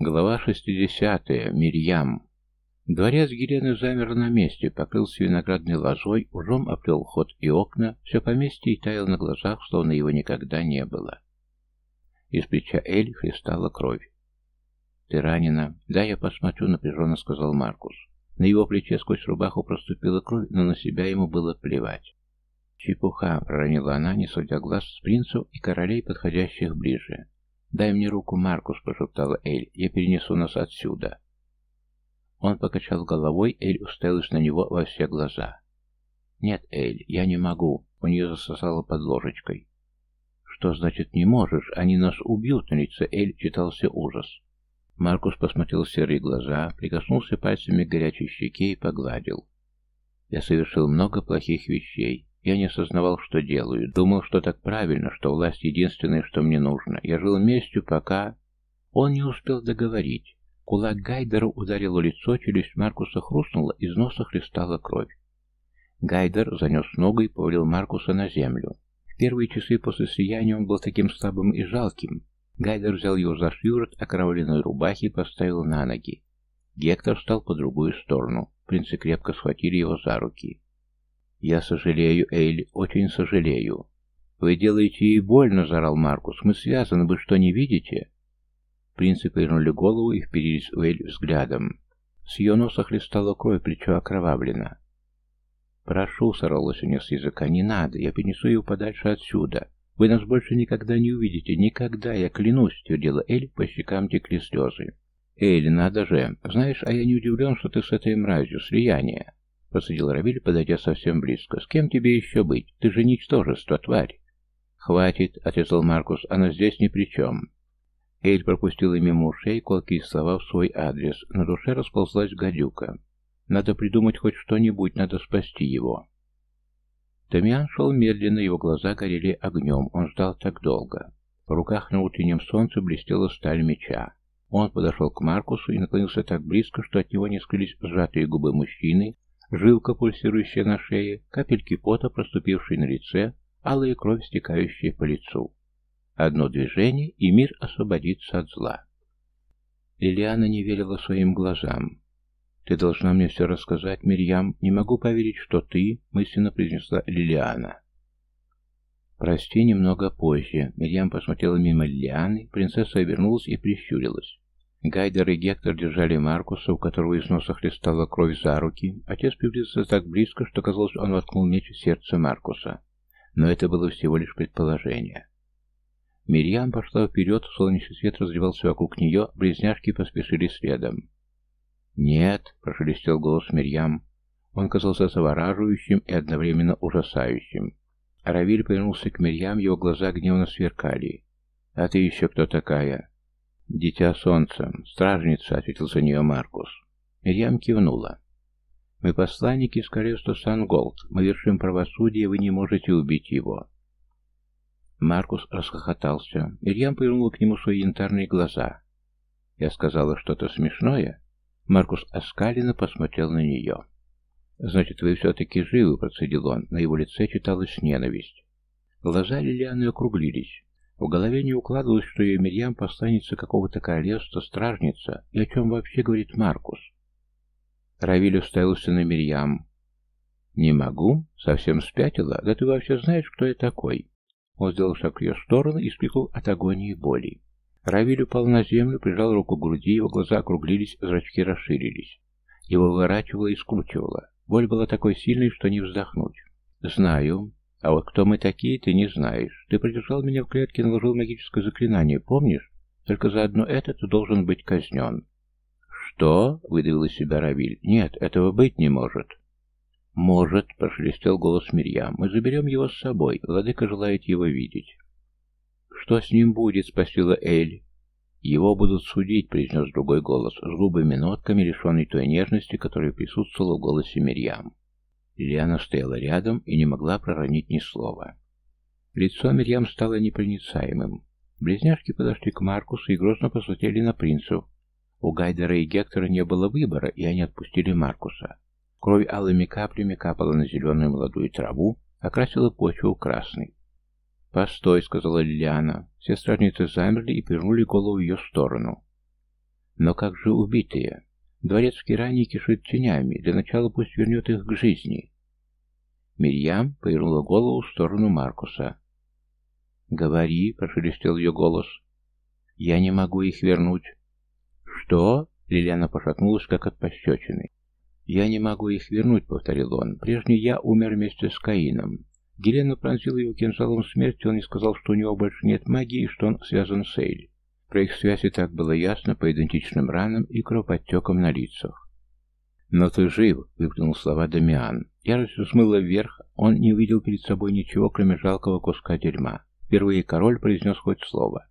Глава 60. Мирьям. Дворец Гелены замер на месте, покрылся виноградной лозой, ужом оплел ход и окна, все поместье и таял на глазах, словно его никогда не было. Из плеча Эль хлестала кровь. «Ты ранена?» «Да, я посмотрю», — напряженно сказал Маркус. На его плече сквозь рубаху проступила кровь, но на себя ему было плевать. «Чепуха!» — проронила она, не сводя глаз с принцу и королей, подходящих ближе. «Дай мне руку, Маркус», — прошептала Эль. «Я перенесу нас отсюда». Он покачал головой, Эль уставилась на него во все глаза. «Нет, Эль, я не могу», — у нее засосало под ложечкой. «Что значит не можешь? Они нас убьют!» На лице Эль читался ужас. Маркус посмотрел в серые глаза, прикоснулся пальцами к горячей щеке и погладил. «Я совершил много плохих вещей. Я не осознавал, что делаю. Думал, что так правильно, что власть единственное, что мне нужно. Я жил местью, пока... Он не успел договорить. Кулак Гайдера ударил в лицо, челюсть Маркуса хрустнула, из носа хлестала кровь. Гайдер занес ногу и повалил Маркуса на землю. В первые часы после слияния он был таким слабым и жалким. Гайдер взял его за шиворот окровавленной рубахи и поставил на ноги. Гектор встал по другую сторону. Принцы крепко схватили его за руки. «Я сожалею, Эйль, очень сожалею». «Вы делаете ей больно», — заорал Маркус. «Мы связаны, вы что, не видите?» Принцы повернули голову и вперились в Эль взглядом. С ее носа хлестала кровь, плечо окровавлено. «Прошу», — сорвалось у нее с языка, — «не надо, я перенесу ее подальше отсюда. Вы нас больше никогда не увидите, никогда, я клянусь», — твердила Эль, по щекам текли слезы. «Эль, надо же. Знаешь, а я не удивлен, что ты с этой мразью, слияние. Посадил Равиль, подойдя совсем близко. «С кем тебе еще быть? Ты же ничтожество, тварь!» «Хватит», — отрезал Маркус, — «она здесь ни при чем». Эйд пропустила мимо ушей колкие слова в свой адрес. На душе расползлась гадюка. «Надо придумать хоть что-нибудь, надо спасти его». Дамиан шел медленно, его глаза горели огнем. Он ждал так долго. В руках на утреннем солнце блестела сталь меча. Он подошел к Маркусу и наклонился так близко, что от него не скрылись сжатые губы мужчины, жилка, пульсирующая на шее, капельки пота, проступившие на лице, алая кровь, стекающая по лицу. Одно движение, и мир освободится от зла. Лилиана не верила своим глазам. «Ты должна мне все рассказать, Мирьям. Не могу поверить, что ты...» — мысленно произнесла Лилиана. «Прости, немного позже». Мирьям посмотрела мимо Лилианы, принцесса обернулась и прищурилась. Гайдер и Гектор держали Маркуса, у которого из носа хлестала кровь за руки. Отец приблизился так близко, что, казалось, он воткнул меч в сердце Маркуса. Но это было всего лишь предположение. Мирьям пошла вперед, солнечный свет разливался вокруг нее, близняшки поспешили следом. «Нет», — прошелестел голос Мирьям. Он казался завораживающим и одновременно ужасающим. Равиль повернулся к Мирьям, его глаза гневно сверкали. «А ты еще кто такая?» «Дитя солнца, стражница», — ответил за нее Маркус. Мирьям кивнула. «Мы посланники из королевства Санголд. Мы вершим правосудие, вы не можете убить его». Маркус расхохотался. Мирьям повернула к нему свои янтарные глаза. «Я сказала что-то смешное?» Маркус оскаленно посмотрел на нее. «Значит, вы все-таки живы», — процедил он. На его лице читалась ненависть. Глаза Лилианы округлились. В голове не укладывалось, что ее Мирьям посланница какого-то королевства, стражница, и о чем вообще говорит Маркус. Равиль уставился на Мирьям. «Не могу? Совсем спятила? Да ты вообще знаешь, кто я такой?» Он сделал шаг в ее сторону и вскрикнул от агонии боли. Равиль упал на землю, прижал руку к груди, его глаза округлились, зрачки расширились. Его выворачивало и скручивало. Боль была такой сильной, что не вздохнуть. «Знаю. А вот кто мы такие, ты не знаешь. Ты придержал меня в клетке и наложил магическое заклинание, помнишь? Только за одно это ты должен быть казнен. Что? Выдавил из себя Равиль. Нет, этого быть не может. Может, прошелестел голос Мирьям. Мы заберем его с собой. Владыка желает его видеть. Что с ним будет? спросила Эль. Его будут судить, произнес другой голос, с грубыми нотками, лишенной той нежности, которая присутствовала в голосе Мирьям. Лилиана стояла рядом и не могла проронить ни слова. Лицо Мирьям стало непроницаемым. Близняшки подошли к Маркусу и грозно посмотрели на принцев. У Гайдера и Гектора не было выбора, и они отпустили Маркуса. Кровь алыми каплями капала на зеленую молодую траву, окрасила почву красной. «Постой», — сказала Лилиана. Все стражницы замерли и повернули голову в ее сторону. Но как же убитые? Дворецкий ранее кишит тенями. Для начала пусть вернет их к жизни. Мирьям повернула голову в сторону Маркуса. «Говори», — прошелестел ее голос. «Я не могу их вернуть». «Что?» — Лилиана пошатнулась, как от пощечины. «Я не могу их вернуть», — повторил он. «Прежний я умер вместе с Каином. Гелена пронзила его кинжалом смерти, он не сказал, что у него больше нет магии что он связан с Эйль. Про их связь и так было ясно по идентичным ранам и кровоподтекам на лицах. «Но ты жив!» — выплюнул слова Дамиан. Ярость смыла вверх, он не увидел перед собой ничего, кроме жалкого куска дерьма. Впервые король произнес хоть слово.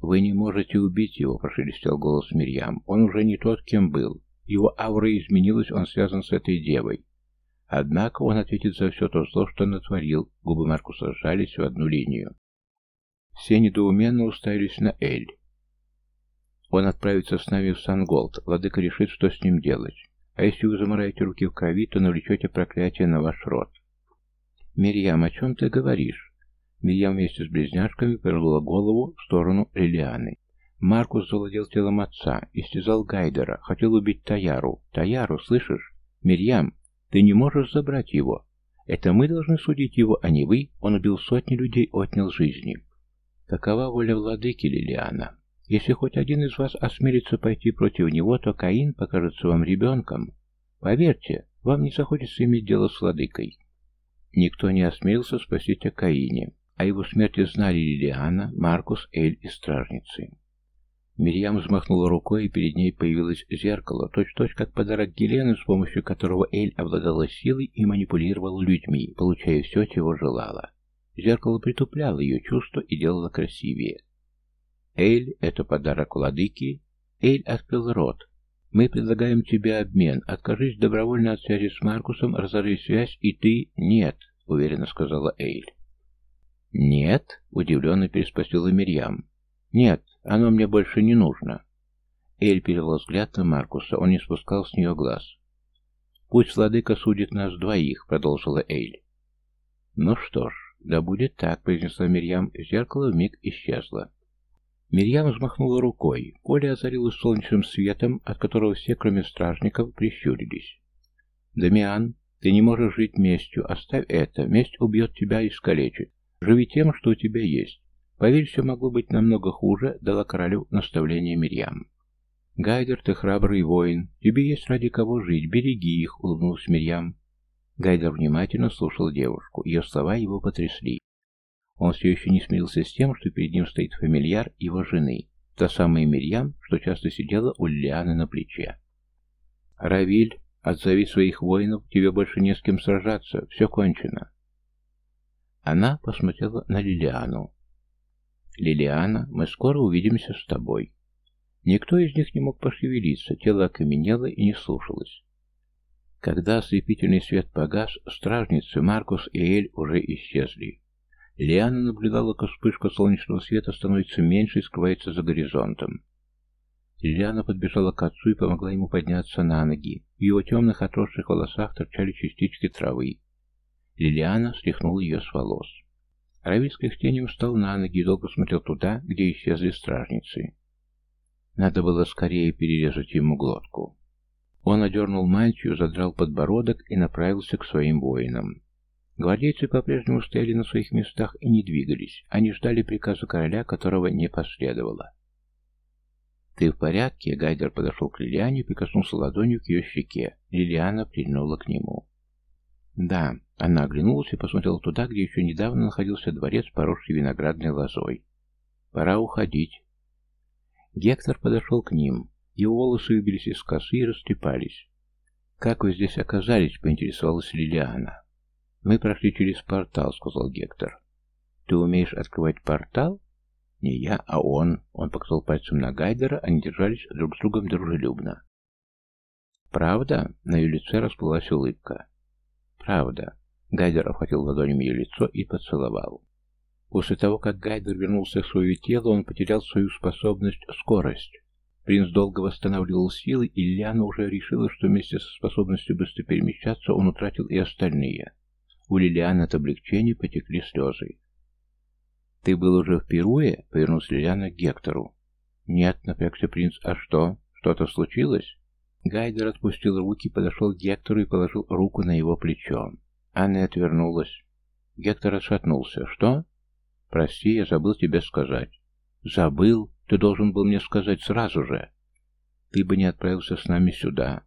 «Вы не можете убить его», — прошелестел голос Мирьям. «Он уже не тот, кем был. Его аура изменилась, он связан с этой девой. Однако он ответит за все то зло, что натворил». Губы Маркуса сжались в одну линию. Все недоуменно уставились на Эль. «Он отправится с нами в Санголд. Владыка решит, что с ним делать. А если вы замораете руки в крови, то навлечете проклятие на ваш род». «Мирьям, о чем ты говоришь?» Мирьям вместе с близняшками повернула голову в сторону Лилианы. Маркус завладел телом отца, истязал Гайдера, хотел убить Таяру. Таяру, слышишь? Мирьям, ты не можешь забрать его. Это мы должны судить его, а не вы. Он убил сотни людей, отнял жизни. Такова воля владыки Лилиана. Если хоть один из вас осмелится пойти против него, то Каин покажется вам ребенком. Поверьте, вам не захочется иметь дело с владыкой. Никто не осмелился спросить о Каине. О его смерти знали Лилиана, Маркус, Эль и стражницы. Мирьям взмахнула рукой, и перед ней появилось зеркало, точь-точь как подарок Гелены, с помощью которого Эль обладала силой и манипулировала людьми, получая все, чего желала. Зеркало притупляло ее чувства и делало красивее. Эль — это подарок владыки. Эль открыл рот. Мы предлагаем тебе обмен. Откажись добровольно от связи с Маркусом, разорви связь, и ты... Нет, уверенно сказала Эль. «Нет?» — удивленно переспросила Мирьям. «Нет, оно мне больше не нужно». Эль перевел взгляд на Маркуса, он не спускал с нее глаз. «Пусть владыка судит нас двоих», — продолжила Эль. «Ну что ж, да будет так», — произнесла Мирьям, зеркало вмиг исчезло. Мирьям взмахнула рукой, поле озарилось солнечным светом, от которого все, кроме стражников, прищурились. «Дамиан, ты не можешь жить местью, оставь это, месть убьет тебя и искалечит. Живи тем, что у тебя есть. Поверь, все могло быть намного хуже, дала королю наставление Мирьям. Гайдер, ты храбрый воин. Тебе есть ради кого жить. Береги их, улыбнулась Мирьям. Гайдер внимательно слушал девушку. Ее слова его потрясли. Он все еще не смирился с тем, что перед ним стоит фамильяр его жены, та самая Мирьям, что часто сидела у Лилианы на плече. «Равиль, отзови своих воинов, тебе больше не с кем сражаться, все кончено. Она посмотрела на Лилиану. «Лилиана, мы скоро увидимся с тобой». Никто из них не мог пошевелиться, тело окаменело и не слушалось. Когда ослепительный свет погас, стражницы Маркус и Эль уже исчезли. Лиана наблюдала, как вспышка солнечного света становится меньше и скрывается за горизонтом. Лилиана подбежала к отцу и помогла ему подняться на ноги. В его темных отросших волосах торчали частички травы. Лилиана стряхнула ее с волос. Равиль с кряхтением встал на ноги и долго смотрел туда, где исчезли стражницы. Надо было скорее перерезать ему глотку. Он одернул мантию, задрал подбородок и направился к своим воинам. Гвардейцы по-прежнему стояли на своих местах и не двигались. Они ждали приказа короля, которого не последовало. «Ты в порядке?» Гайдер подошел к Лилиане и прикоснулся ладонью к ее щеке. Лилиана прильнула к нему. «Да». Она оглянулась и посмотрела туда, где еще недавно находился дворец, поросший виноградной лозой. «Пора уходить». Гектор подошел к ним. Его волосы выбились из косы и растрепались. «Как вы здесь оказались?» — поинтересовалась Лилиана. «Мы прошли через портал», — сказал Гектор. «Ты умеешь открывать портал?» «Не я, а он». Он показал пальцем на Гайдера, они держались друг с другом дружелюбно. «Правда?» — на ее лице расплылась улыбка. Правда. Гайдер обхватил ладонями ее лицо и поцеловал. После того, как Гайдер вернулся в свое тело, он потерял свою способность скорость. Принц долго восстанавливал силы, и Лиана уже решила, что вместе со способностью быстро перемещаться он утратил и остальные. У Лилианы от облегчения потекли слезы. «Ты был уже в Перуе?» — повернулся Лилиана к Гектору. «Нет», — напрягся принц. «А что?» Что-то случилось?» Гайдер отпустил руки, подошел к Гектору и положил руку на его плечо. Анна отвернулась. Гектор отшатнулся. «Что?» «Прости, я забыл тебе сказать». «Забыл? Ты должен был мне сказать сразу же». «Ты бы не отправился с нами сюда».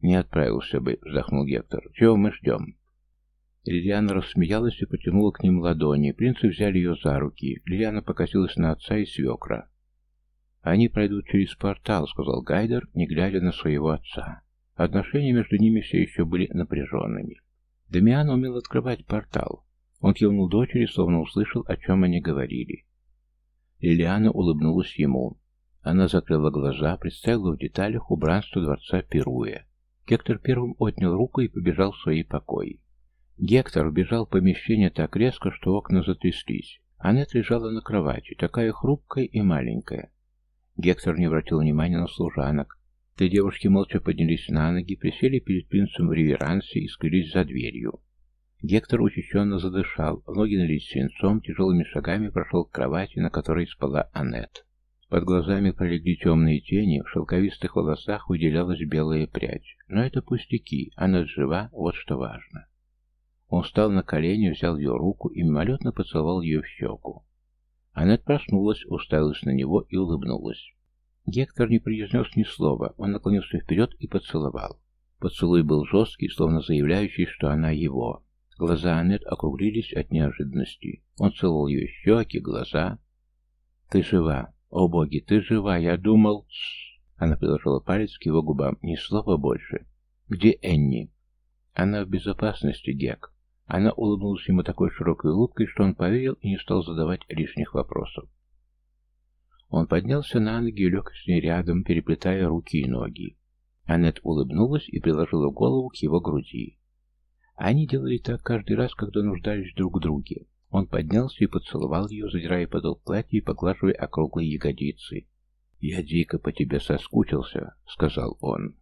«Не отправился бы», — вздохнул Гектор. «Чего мы ждем?» Лилиана рассмеялась и потянула к ним ладони. Принцы взяли ее за руки. Лилиана покосилась на отца и свекра. «Они пройдут через портал», — сказал Гайдер, не глядя на своего отца. Отношения между ними все еще были напряженными. Дамиан умел открывать портал. Он кивнул дочери, словно услышал, о чем они говорили. Лилиана улыбнулась ему. Она закрыла глаза, представила в деталях убранство дворца Перуя. Гектор первым отнял руку и побежал в свои покои. Гектор бежал в помещение так резко, что окна затряслись. Аннет лежала на кровати, такая хрупкая и маленькая. Гектор не обратил внимания на служанок. Три девушки молча поднялись на ноги, присели перед принцем в реверансе и скрылись за дверью. Гектор учащенно задышал, ноги налились свинцом, тяжелыми шагами прошел к кровати, на которой спала Аннет. Под глазами пролегли темные тени, в шелковистых волосах выделялась белая прядь. Но это пустяки, Аннет жива, вот что важно. Он встал на колени, взял ее руку и мимолетно поцеловал ее в щеку. Аннет проснулась, уставилась на него и улыбнулась. Гектор не произнес ни слова, он наклонился вперед и поцеловал. Поцелуй был жесткий, словно заявляющий, что она его. Глаза Аннет округлились от неожиданности. Он целовал ее щеки, глаза. «Ты жива! О боги, ты жива! Я думал...» Она приложила палец к его губам. «Ни слова больше. Где Энни?» «Она в безопасности, Гек. Она улыбнулась ему такой широкой улыбкой, что он поверил и не стал задавать лишних вопросов. Он поднялся на ноги и лег с ней рядом, переплетая руки и ноги. Аннет улыбнулась и приложила голову к его груди. Они делали так каждый раз, когда нуждались друг в друге. Он поднялся и поцеловал ее, задирая подол платья и поглаживая округлые ягодицы. «Я дико по тебе соскучился», — сказал он.